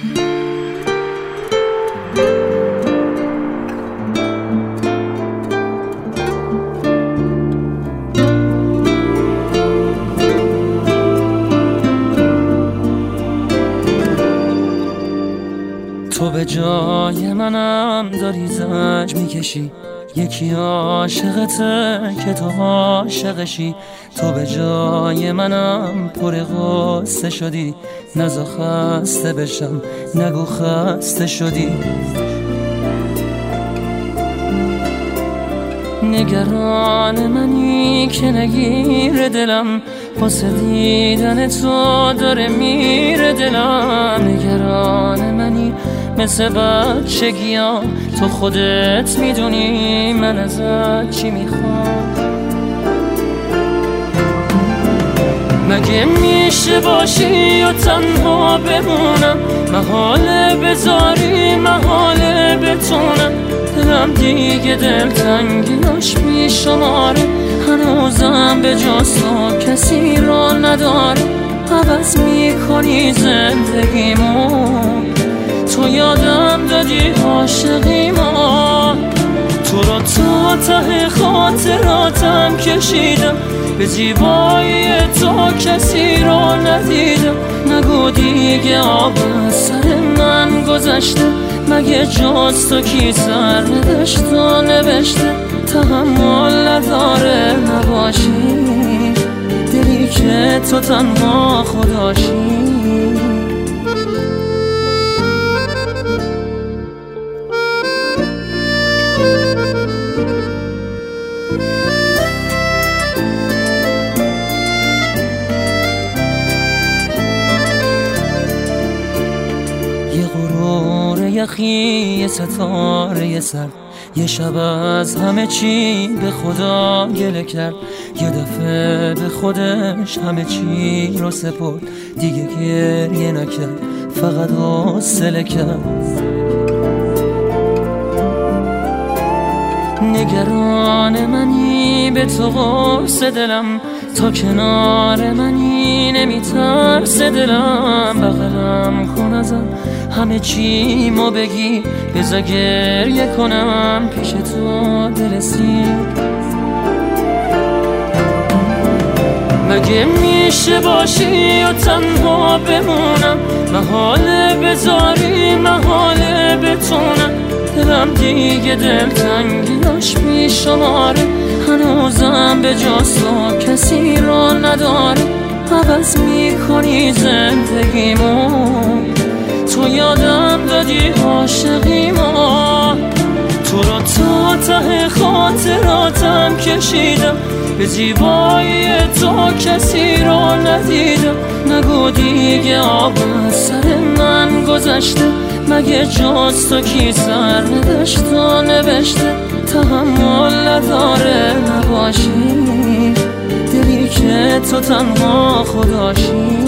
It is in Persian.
Thank you. تو به جای منم داری زنج می‌کشی. یکی عاشقته که تو عاشقشی. تو به جای منم پر غصه شدی. نزا خسته بشم نگو خسته شدی. نگران منی که نگیر دلم. واسه دیدن تو داره میره دلم. نگران منی مثل بچگیام تو خودت می‌دونی من ازت چی می‌خوام. مگه میشه باشی و تنها بمونم؟ محاله بذاری محاله بتونم. دلم دیگه دل تنگیناش شماره هنوزم به جاست کسی را نداره. عوض می‌کنی زندگیمون تو یادم دادی عاشقی ما تو را تا ته خاطراتم کشیدم. به زیبایی تو کسی را ندیدم. نگو دیگه آب سر من گذشته. مگه جاست تو کی سر ندشت و نوشته؟ تحمل نداره نباشی. دلی که تو تنها خداشی یه غرور یخی یه ستاره سر. یه شب از همه چی به خدا گله کرد. یه دفعه به خودش همه چی رو سپرد. دیگه گریه نکرد فقط حوصله کرد. نگران منی به تو قرص دلم. تا کنار منی نمیترس دلم بغلم کن ازم. همه چی ما بگی بزا گریه کنم پیش تو دلسی مگه میشه باشی و تنها بمونم؟ محاله بذاری محاله بتونم. دلم دیگه دل تنگیناش شماره هنوزم به جاست و کسی را نداره. عوض می‌کنی زندگیمون تو یادم دادی عاشقی ما تو را تا ته خاطراتم کشیدم. به زیبایی تو کسی را ندیدم. نگو دیگه آب سر من گذشته. مگه جاست تو کی سر ندشت و نوشته؟ تحمل نداره نباشی. دلی که تو تنها خداشی